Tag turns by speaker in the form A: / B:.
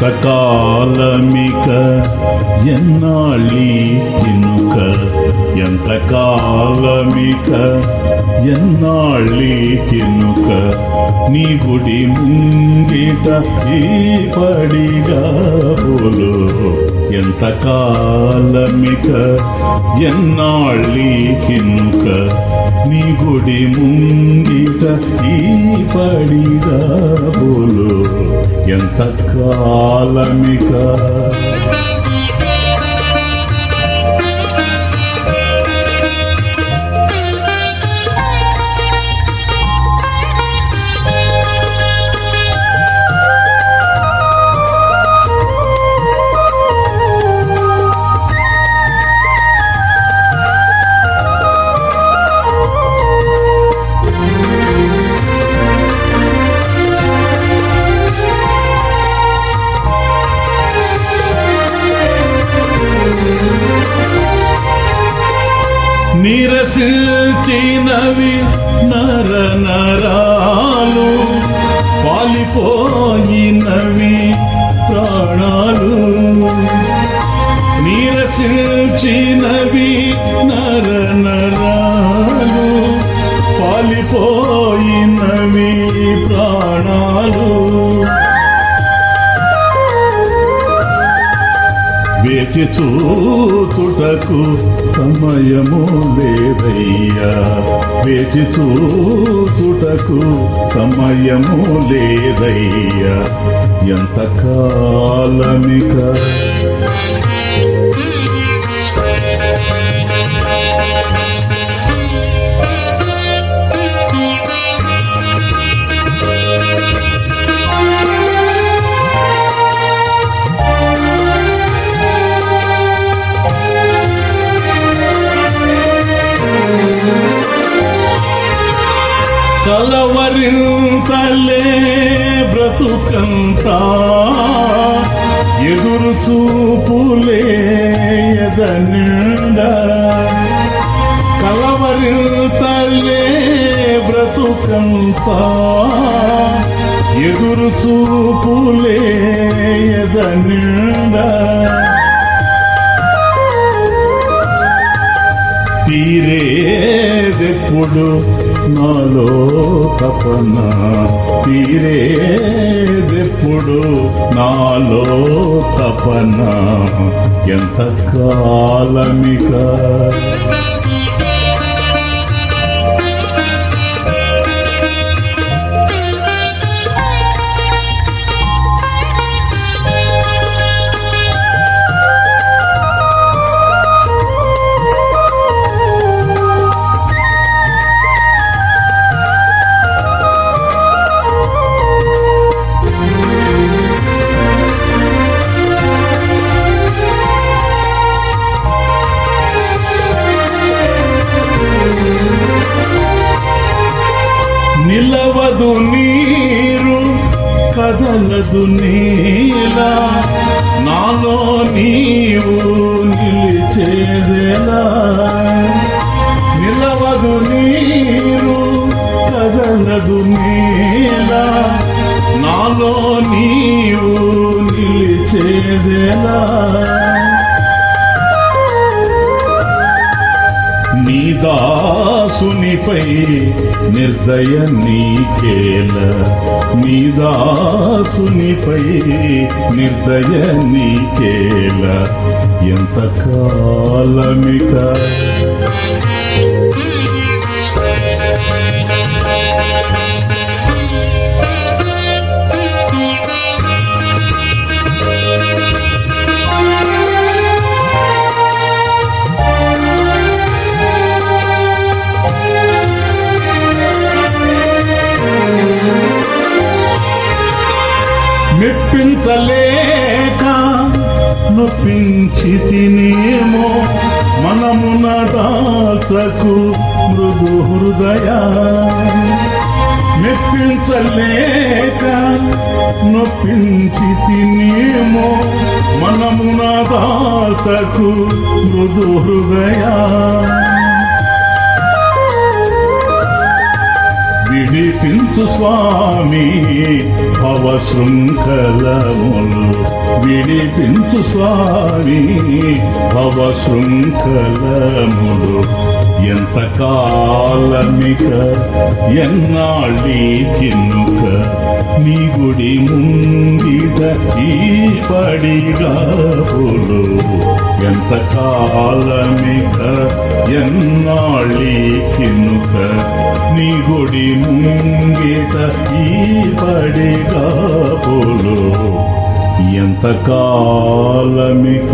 A: ఎంతకాలమిక ఎన్నాళ్ళీ తినుక ఎంతకాలమిక ఎన్నాళ్ళీ కినుక నీ గుడి ముంగిట ఈ పడిగా బోలు ఎంత కాలమిక ఎన్నాళ్ళీకినుక నీ గుడి ముంగిట ఈ పడిగా బోలు ఎంత కాలమిక. నిరసిల్చినవి నర నరాలు పాలిపోయినవి ప్రాణాలు. నిరసిల్చినవి నర నరాలు పాలిపోయినవి ప్రాణాలు. వేచి చూచుటకు సమయము లేదయ్యా. వేచి చూచుటకు సమయము లేదయ్యా. ఎంత కాలమిక కలవరింతలే బ్రతుకంతా. ఎదురు చూపులే ఎదనిండా. కలవరింతలే బ్రతుకంతా. ఎదురు చూపులే ఎదనిండా. తీరేదెప్పుడు నాలో తపన తీరేదెప్పుడు నాలో తపన ఎంత కాలమిక. కదలదు నీలా. నాలో నీవు నిలిచేదేలా. నిలవదు నీరు కదలదు నీలా. నాలో నీవు నిలిచేదేలా. దాసునిపై నిర్దయ నీకేల. నీ దాసునిపై నిర్దయ నీకేల. ఎంత కాలమిక మెప్పించలేక నొప్పించి తినేమో మనము దాల్చకు మృదు హృదయ. మెప్పించలేక నొప్పించి తినేమో మనము దాల్చకు మృదు హృదయ. విడిపించు స్వామి భవ శృంఖలములు విడిపించు స్వామి భవ శృంఖలములు ఎంత కాలమిక ఎన్నాళ్ళీకిన్నుక నీ గుడి ముంగిట ఈ పడిగా పులు ఎంత కాలమిక ఎన్నాళ్ళీకిన్నుక నీ గుడి గీత ఈ పడిగా పులు ఎంత కాలమిక?